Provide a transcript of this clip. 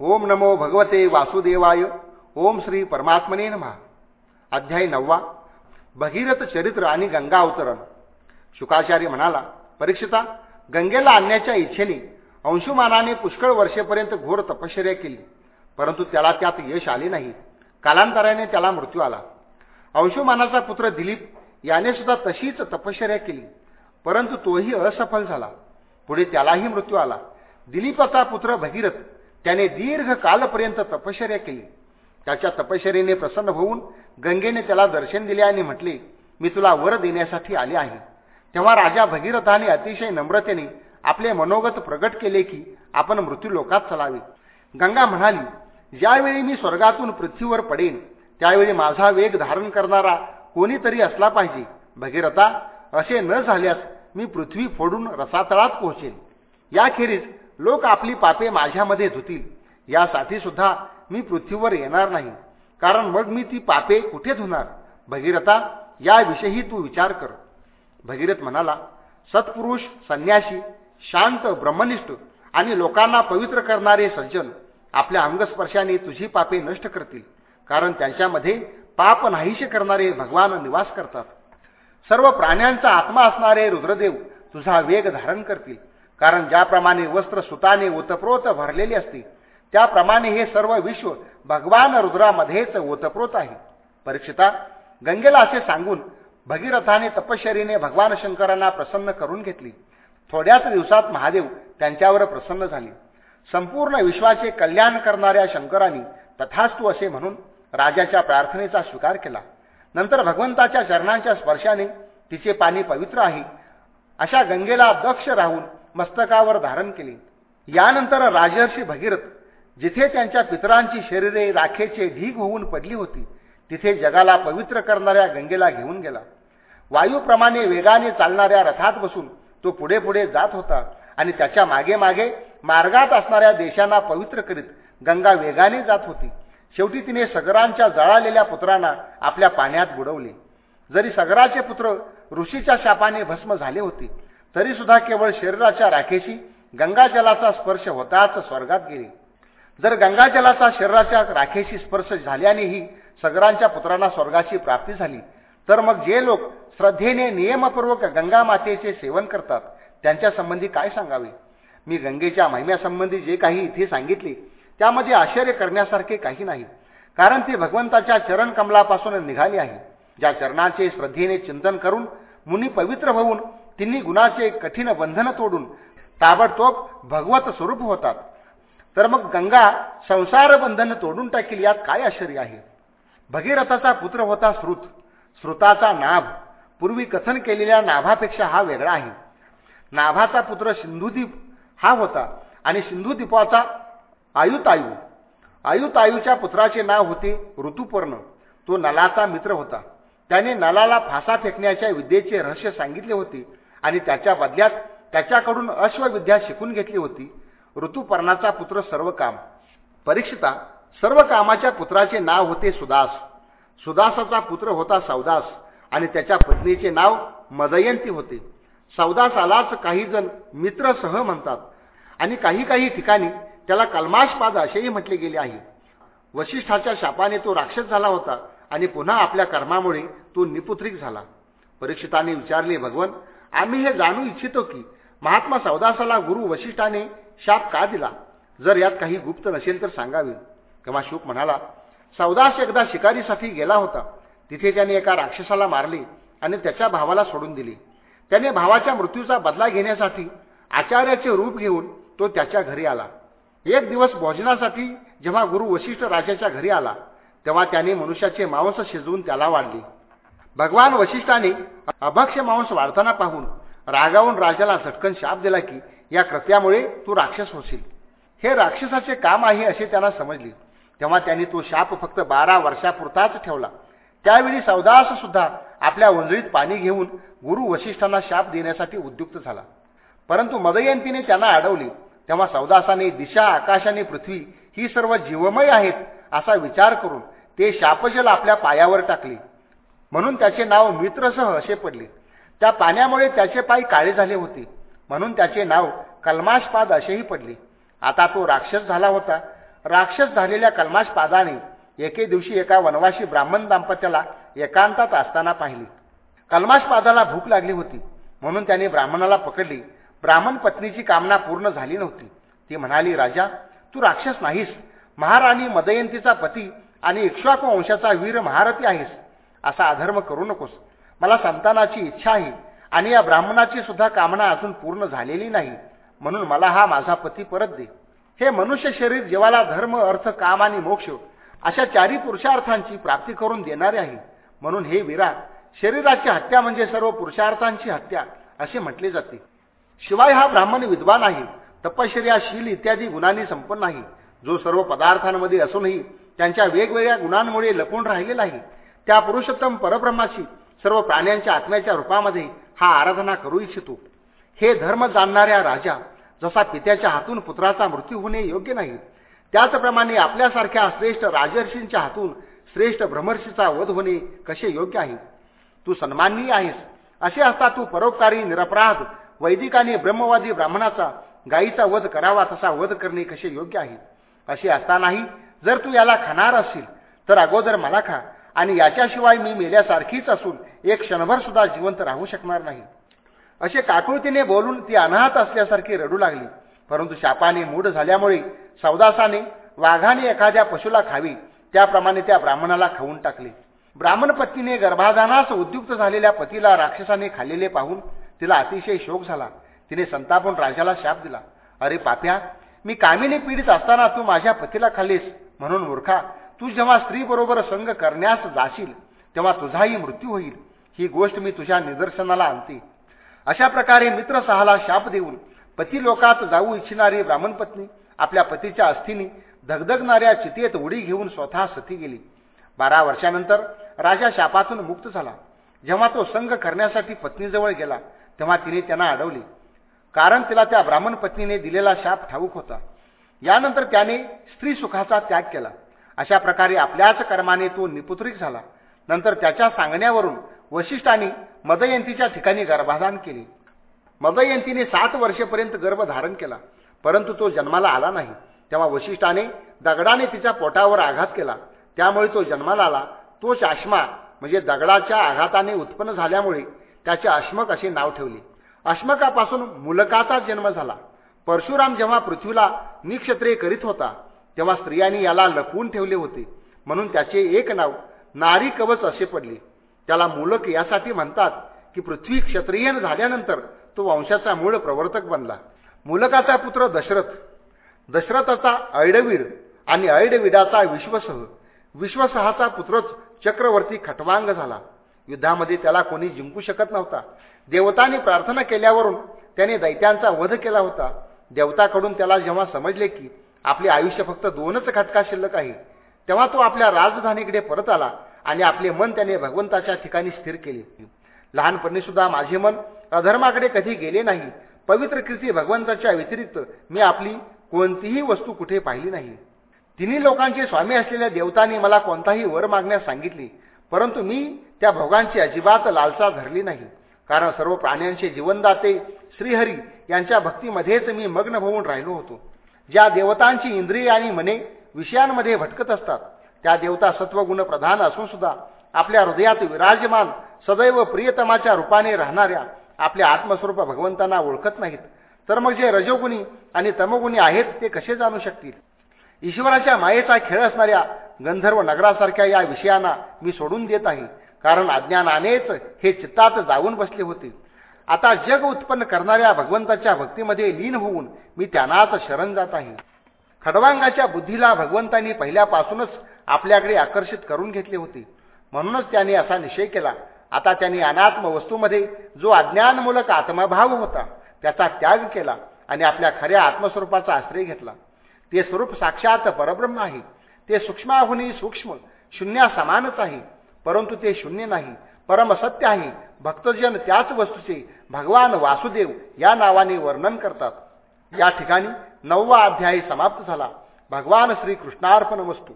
ओम नमो भगवते वासुदेवाय ओम श्री परमात्मने नमः. अध्याय नववा भगीरथ चरित्र आणि गंगा अवतरण. शुकाचार्य म्हणाला परीक्षिता गंगेला आणण्याच्या इच्छेने अंशुमानाने पुष्कळ वर्षेपर्यंत घोर तपश्चर्या केली परंतु त्याला त्यात यश आले नाही. कालांतराने त्याला मृत्यू आला. अंशुमानाचा पुत्र दिलीप याने सुद्धा तशीच तपश्चर्या केली परंतु तोही असफल झाला. पुढे त्यालाही मृत्यू आला. दिलीपाचा पुत्र भगीरथ त्याने दीर्घ कालपर्यंत तपश्चर्या केली. त्याच्या तपश्चर्येने प्रसन्न होऊन गंगेने त्याला दर्शन दिले आणि म्हटले मी तुला वर देण्यासाठी आले आहे. तेव्हा राजा भगीरथाने अतिशय नम्रतेने आपले मनोगत प्रगट केले की आपण मृत्यूलोकात चलावे. गंगा म्हणाली ज्यावेळी मी स्वर्गातून पृथ्वीवर पडेन त्यावेळी माझा वेग धारण करणारा कोणीतरी असला पाहिजे. भगीरथा असे न झाल्यास मी पृथ्वी फोडून रसातळात पोहोचेन. याखेरीज लोक आपली पापे माझ्यामध्ये धुतील. यासाठी सुद्धा मी पृथ्वीवर येणार नाही. कारण मग मी ती पापे कुठे धुणार? भगीरथा याविषयी तू विचार कर. भगीरथ म्हणाला सत्पुरुष संन्यासी शांत ब्रह्मनिष्ठ आणि लोकांना पवित्र करणारे सज्जन आपल्या अंगस्पर्शाने तुझी पापे नष्ट करतील. कारण त्यांच्यामध्ये पाप नाहीसे करणारे भगवान निवास करतात. सर्व प्राण्यांचा आत्मा असणारे रुद्रदेव तुझा वेग धारण करतील. कारण ज्याप्रमाणे वस्त्र सुताने ओतप्रोत भरलेले असते त्याप्रमाणे हे सर्व विश्व भगवान रुद्रामध्येच ओतप्रोत आहे. परीक्षिता गंगेला असे सांगून भगीरथाने तपश्चरीने भगवान शंकरांना प्रसन्न करून घेतली. थोड्याच दिवसात महादेव त्यांच्यावर प्रसन्न झाले. संपूर्ण विश्वाचे कल्याण करणाऱ्या शंकरांनी तथास्तू असे म्हणून राजाच्या प्रार्थनेचा स्वीकार केला. नंतर भगवंताच्या चरणांच्या स्पर्शाने तिचे पाणी पवित्र आहे. अशा गंगेला दक्ष राहून मस्तकावर धारण केले. यानंतर राजर्षी भगीरथ जिथे त्यांच्या पितरांची शरीरे राखेचे ढीग होऊन पडली होती तिथे जगाला पवित्र करणाऱ्या गंगेला घेऊन गेला. वायूप्रमाणे वेगाने चालणाऱ्या रथात बसून तो पुढे पुढे जात होता आणि त्याच्यामागे मागे मार्गात असणाऱ्या देशांना पवित्र करीत गंगा वेगाने जात होती. शेवटी तिने सगरांच्या जळालेल्या पुत्रांना आपल्या पाण्यात बुडवले. जरी सगराचे पुत्र ऋषीच्या शापाने भस्म झाले होते तरी सुद्धा केवळ शरीराच्या राखेशी गंगाजलाचा स्पर्श होताच स्वर्गात गेले. जर गंगाजलाचा शरीराच्या राखेशी स्पर्श झाल्यानेही सगरांच्या पुत्रांना स्वर्गाची प्राप्ती झाली तर मग जे लोक श्रद्धेने नियमपूर्वक गंगा मातेचे सेवन करतात त्यांच्या संबंधी काय सांगावे? मी गंगेच्या महिम्यासंबंधी जे काही इथे सांगितले त्यामध्ये आश्चर्य करण्यासारखे काही नाही कारण ती भगवंताच्या चरण कमलापासून निघाली आहे. ज्या चरणाचे श्रद्धेने चिंतन करून मुनी पवित्र होऊन तिन्ही गुणाचे कठीण बंधन तोडून ताबडतोब भगवत स्वरूप होतात. तर मग गंगा संसार बंधन तोडून टाकील यात काय आश्चर्य आहे? भगीरथाचा पुत्र होता श्रुत. श्रुताचा नाभ. पूर्वी कथन केलेल्या नाभापेक्षा हा वेगळा आहे. नाभाचा पुत्र सिंधुदीप हा होता आणि सिंधुदीपाचा आयुतायू. आयुतायूच्या पुत्राचे नाव होते ऋतुपर्ण. तो नलाचा मित्र होता. त्याने नलाला फासा फेकण्याच्या विद्येचे रहस्य सांगितले होते. आणि त्याच्या बदल्यात त्याच्याकडून अश्वविद्या शिकून घेतली होती. ऋतुपर्णाचा पुत्र सर्व काम परीक्षिता सर्व कामाच्या पुत्राचे नाव होते सुदास. सुदासाचा पुत्र होता सौदास आणि त्याच्या पत्नीचे नाव मदयंती होते. सौदासालाच काही जण मित्रसह म्हणतात आणि काही काही ठिकाणी त्याला कलमाशपाद असेही म्हटले गेले आहे. वशिष्ठाच्या शापाने तो राक्षस झाला होता आणि पुन्हा आपल्या कर्मामुळे तो निपुत्रिक झाला. परीक्षिताने विचारले भगवन आम्ही हे जाणू इच्छितो की महात्मा सौदासाला गुरु वशिष्ठाने शाप का दिला? जर यात काही गुप्त नसेल तर सांगावे. तेव्हा शुक म्हणाला सौदास एकदा शिकारीसाठी गेला होता. तिथे त्याने एका राक्षसाला मारले आणि त्याच्या भावाला सोडून दिले. त्याने भावाच्या मृत्यूचा बदला घेण्यासाठी आचार्याचे रूप घेऊन तो त्याच्या घरी आला. एक दिवस भोजनासाठी जेव्हा गुरु वशिष्ठ राजाच्या घरी आला तेव्हा त्याने मनुष्याचे मांस शिजवून त्याला वाढले. भगवान वशिष्ठाने अभक्ष मांस वाढताना पाहून रागावून राजाला झटकन शाप दिला की या कृत्यामुळे तू राक्षस होशील. हे राक्षसाचे काम आहे असे त्यांना समजले. तेव्हा त्यांनी तो शाप फक्त बारा वर्षापुरताच ठेवला. त्यावेळी सौदास सुद्धा आपल्या वंजळीत पाणी घेऊन गुरु वशिष्ठांना शाप देण्यासाठी उद्युक्त झाला. परंतु मदयंतीने त्यांना अडवले. तेव्हा सौदासाने दिशा आकाशाने पृथ्वी ही सर्व जीवमय आहेत असा विचार करून ते शापजल आपल्या पायावर टाकले. म्हणून त्याचे नाव मित्रसह असे पडले. त्या पाण्यामुळे त्याचे पाय काळे झाले होते. म्हणून त्याचे नाव कलमाशपाद असेही पडले. आता तो राक्षस झाला होता. राक्षस झालेल्या कलमाशपादाने एके दिवशी एका वनवासी ब्राह्मण दाम्पत्याला एकांतात असताना पाहिले. कलमाशपादाला भूक लागली होती. म्हणून त्याने ब्राह्मणाला पकडली. ब्राह्मण पत्नीची कामना पूर्ण झाली नव्हती. ती म्हणाली राजा तू राक्षस नाहीस. महाराणी मदयंतीचा पती आणि इक्ष्वाकू वंशाचा वीर महारथी आहेस. असा अधर्म करू नकोस. मला संतानाची इच्छा आहे आणि या ब्राह्मणाची सुद्धा कामना अजून पूर्ण झालेली नाही. म्हणून मला हा माझा पती परत दे. हे मनुष्य शरीर जीवाला धर्म अर्थ काम आणि मोक्ष अशा चारी पुरुषार्थांची प्राप्ती करून देणारे आहे. म्हणून हे वीरा शरीराची हत्या म्हणजे सर्व पुरुषार्थांची हत्या असे म्हटले जाते. शिवाय हा ब्राह्मण विद्वान आहे. तपश्चर्याशील इत्यादी गुणांनी संपन्न आहे. जो सर्व पदार्थांमध्ये असूनही त्यांच्या वेगवेगळ्या गुणांमुळे लपून राहिलेला आहे. त्या पुरुषोत्तम परब्रह्माशी सर्व प्राण्यांच्या आत्म्याच्या रूपामध्ये हा आराधना करू इच्छितो. हे धर्म जाणणाऱ्या राजा जसा पित्याच्या हातून पुत्राचा मृत्यू होणे योग्य नाही त्याचप्रमाणे आपल्यासारख्या श्रेष्ठ राजर्षींच्या हातून श्रेष्ठ ब्रह्मर्षीचा वध होणे कसे योग्य आहे? तू सन्माननीय आहेस. असे असता तू परोपकारी निरपराध वैदिकाने ब्रह्मवादी ब्राह्मणाचा गायीचा वध करावा तसा वध करणे कसे योग्य आहे? असे असतानाही जर तू याला खाणार असशील तर अगोदर मला खा. आणि याच्याशिवाय मी मेल्यासारखीच असून एक क्षणभर सुद्धा जिवंत राहू शकणार नाही. असे काकुळतीने बोलून ती अनाहत असल्यासारखी रडू लागली. परंतु शापाने मूढ झाल्यामुळे सौदासाने वाघाने एखाद्या पशुला खावी त्याप्रमाणे त्या ब्राह्मणाला खाऊन टाकले. ब्राह्मण पत्नीने गर्भाधानास उद्युक्त झालेल्या पतीला राक्षसाने खाल्लेले पाहून तिला अतिशय शोक झाला. तिने संतापून राजाला शाप दिला. अरे पाप्या मी कामिनी पीडित असताना तू माझ्या पतीला खाल्लीस म्हणून मूर्खा. तू जेव्हा स्त्रीबरोबर संग करण्यास जाशील तेव्हा तुझाही मृत्यू होईल. ही गोष्ट मी तुझ्या निदर्शनाला आणते. अशा प्रकारे मित्र सहाला शाप देऊन पती लोकात जाऊ इच्छिणारी ब्राह्मण पत्नी आपल्या पतीच्या अस्थीनी धगधगणाऱ्या चितेत उडी घेऊन स्वतः सती गेली. बारा वर्षानंतर राजा शापातून मुक्त झाला. जेव्हा तो संघ करण्यासाठी पत्नीजवळ गेला तेव्हा तिने त्यांना अडवले. कारण तिला त्या ब्राह्मण पत्नीने दिलेला शाप ठाऊक होता. यानंतर त्याने स्त्री सुखाचा त्याग केला. अशा प्रकारे आपल्याच कर्माने तो निपुत्रिक झाला. नंतर त्याच्या सांगण्यावरून वशिष्ठांनी मदयंतीच्या ठिकाणी गर्भाधान केले. मदयंतीने सात वर्षेपर्यंत गर्भ धारण केला परंतु तो जन्माला आला नाही. तेव्हा वशिष्ठाने दगडाने तिच्या पोटावर आघात केला. त्यामुळे तो जन्माला आला. तोच आश्मा म्हणजे दगडाच्या आघाताने उत्पन्न झाल्यामुळे त्याचे अश्मक असे नाव ठेवले. अश्मकापासून मुलकाचा जन्म झाला. परशुराम जेव्हा पृथ्वीला निक्षत्रिय करीत होता तेव्हा स्त्रियांनी याला लपवून ठेवले होते. म्हणून त्याचे एक नाव नारी कवच असे पडले. त्याला मुलक यासाठी म्हणतात की पृथ्वी क्षत्रियन झाल्यानंतर तो वंशाचा मूळ प्रवर्तक बनला. मुलकाचा पुत्र दशरथ. दशरथाचा ऐडवीर आणि ऐडविडाचा विश्वसह. विश्वसहाचा पुत्रच चक्रवर्ती खटवांग झाला. युद्धामध्ये त्याला कोणी जिंकू शकत नव्हता. देवतांनी प्रार्थना केल्यावरून त्याने दैत्यांचा वध केला होता. देवताकडून त्याला जेव्हा समजले की आपले आयुष्य फक्त दोनच खटका शिल्लक आहे. तेव्हा तो आपल्या राजधानीकडे परत आला आणि आपले मन त्याने भगवंताच्या ठिकाणी स्थिर केले. लहानपणी सुद्धा माझे मन अधर्माकडे कधी गेले नाही. पवित्र कीर्ती भगवंताच्या व्यतिरिक्त मी आपली कोणतीही वस्तू कुठे पाहिली नाही. तिन्ही लोकांचे स्वामी असलेल्या देवतांनी मला कोणताही वर मागण्यास सांगितले परंतु मी त्या भोगांची अजिबात लालसा धरली नाही. कारण सर्व प्राण्यांचे जीवनदाते श्रीहरी यांच्या भक्तीमध्येच मी मग्न होऊन राहिलो होतो. ज्या देवतांची इंद्रिय आणि मने विषयांमध्ये भटकत असतात त्या देवता सत्वगुण प्रधान असून सुद्धा आपल्या हृदयात विराजमान सदैव प्रियतमाच्या रूपाने राहणाऱ्या आपल्या आत्मस्वरूप भगवंतांना ओळखत नाहीत. तर मग जे रजोगुणी आणि तमोगुणी आहेत ते कसे जाणू शकतील? ईश्वराच्या मायेचा खेळ असणाऱ्या गंधर्व नगरासारख्या या विषयांना मी सोडून देत आहे कारण अज्ञानानेच हे चित्तात जाऊन बसले होते. आता जग उत्पन्न करणाऱ्या भगवंताच्या भक्तीमध्ये लीन होऊन मी त्यांनाच शरण जात आहे. खडवांगाच्या बुद्धीला भगवंतांनी पहिल्यापासूनच आपल्याकडे आकर्षित करून घेतले होते. म्हणूनच त्याने असा निश्चय केला. आता त्यांनी अनात्म वस्तूमध्ये जो अज्ञानमूलक आत्मभाव होता त्याचा त्याग केला आणि आपल्या खऱ्या आत्मस्वरूपाचा आश्रय घेतला. ते स्वरूप साक्षात परब्रह्म आहे. ते सूक्ष्माहुनी सूक्ष्म शून्या समानच आहे. परंतु ते शून्य नाही. परमसत्य आहे. भक्तजन त्याच वस्तूचे भगवान वासुदेव या नावाने वर्णन करतात. या ठिकाणी नववा अध्यायी समाप्त झाला. भगवान श्री कृष्णार्पण वस्तू.